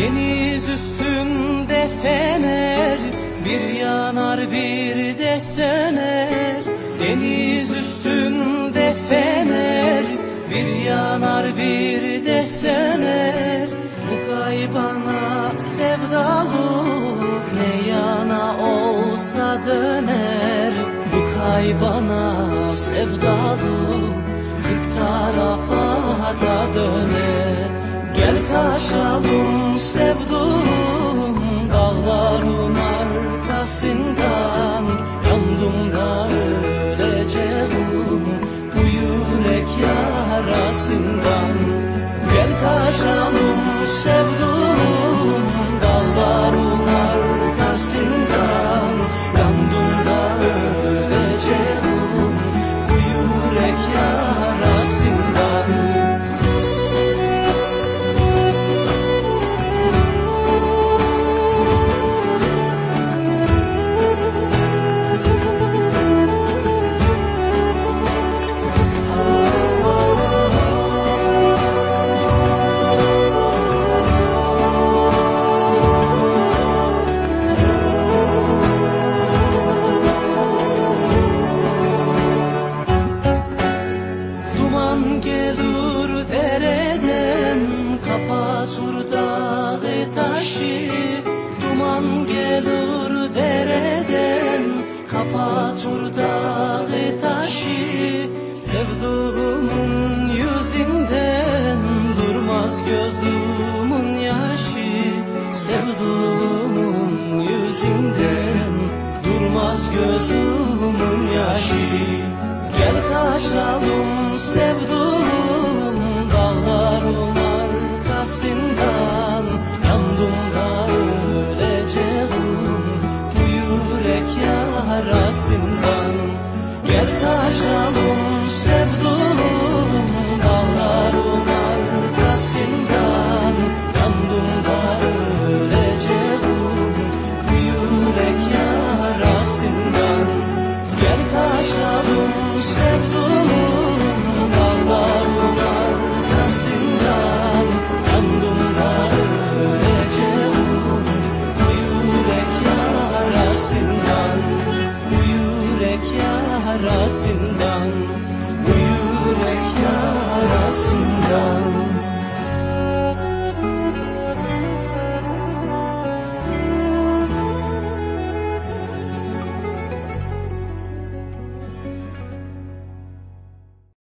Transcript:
Deniz üstünde fener Bir yanar bir de söner. Deniz üstünde fener Bir yanar bir de söner. Bu kaybana sevdalı Ne yana olsa döner. Bu kaybana sevdalı Kırk tarafa da döner. Gel kaçalım sevduğum Dağların arkasından. Yandım da öleceğim Bu yürek yarasından. Gel kaçalım sevduğum Sevduğumun yüzünden durmaz gözümün yaşı. Gel kaçalım sevduğum dağların arkasından. Yandım da öleceğim bu yürek yarasından. Gel kaçalım sevduğum sevduğumun ağlarına Kasımdan yandım da öleceğim Bu yürek yarasından Bu yürek yarasından Bu yürek yarasından.